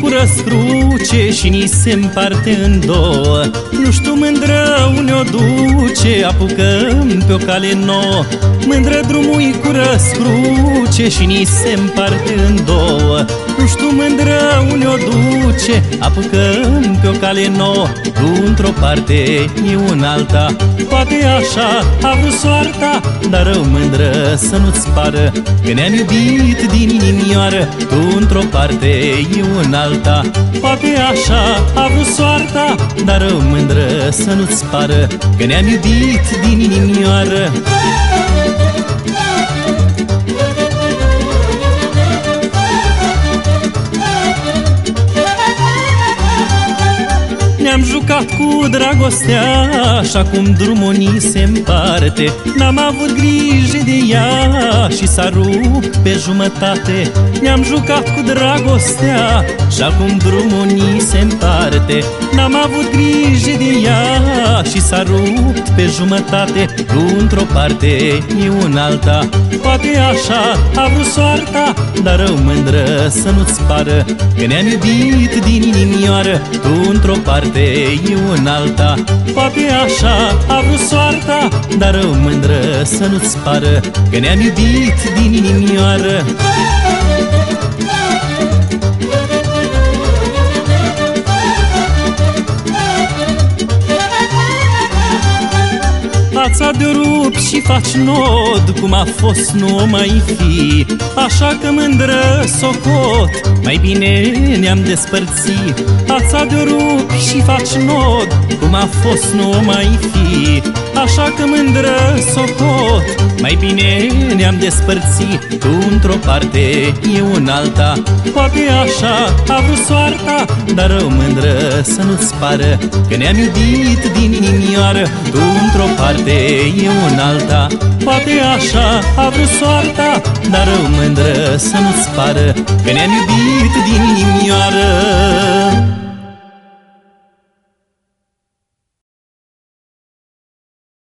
cu răscruce și ni se împarte în două. Nu știu mândră unde o duce, apucăm pe o cale nouă. Mândră drumul cu răscruce și ni se împarte în două Nu știu mândră unde o duce, apucăm pe o cale nouă Tu într-o parte, eu în alta, poate așa a vrut soarta Dar rău mândră să nu-ți pară, că ne-am iubit din inimioară Tu într-o parte, eu în alta. Poate așa a vrut soarta Dar rău mândră să nu-ți pară. Că ne-am iubit din inimioară. Ne-am jucat cu dragostea Și acum drumul ni se împarte. N-am avut grijă de ea Și s-a rupt pe jumătate. Ne-am jucat cu dragostea Și acum drumul ni se împarte. N-am avut grijă de ea Și s-a rupt pe jumătate. Tu într-o parte, eu în alta Poate așa a vrut soarta Dar rău mândră să nu-ți pară Că ne-am iubit din inimioară Tu într-o parte eu în alta. Poate așa a vrut soarta Dar rău mândră să nu-ți pară Că ne-am iubit din inimioară Fața de rup și faci nod Cum a fost nu o mai fi. Așa că mândră socot Mai bine ne-am despărțit. Fața de rup și faci nod Cum a fost nu o mai fi Așa că mândră socot Mai bine ne-am despărțit Tu într-o parte, eu în alta. Poate așa a vrut soarta Dar rău mândră să nu-ți pară Că ne-am iubit din inimioară. Tu într-o parte eu în alta. Poate așa a vrut soarta Dar rău mândră să nu-ți pară Că ne-am iubit din inimioară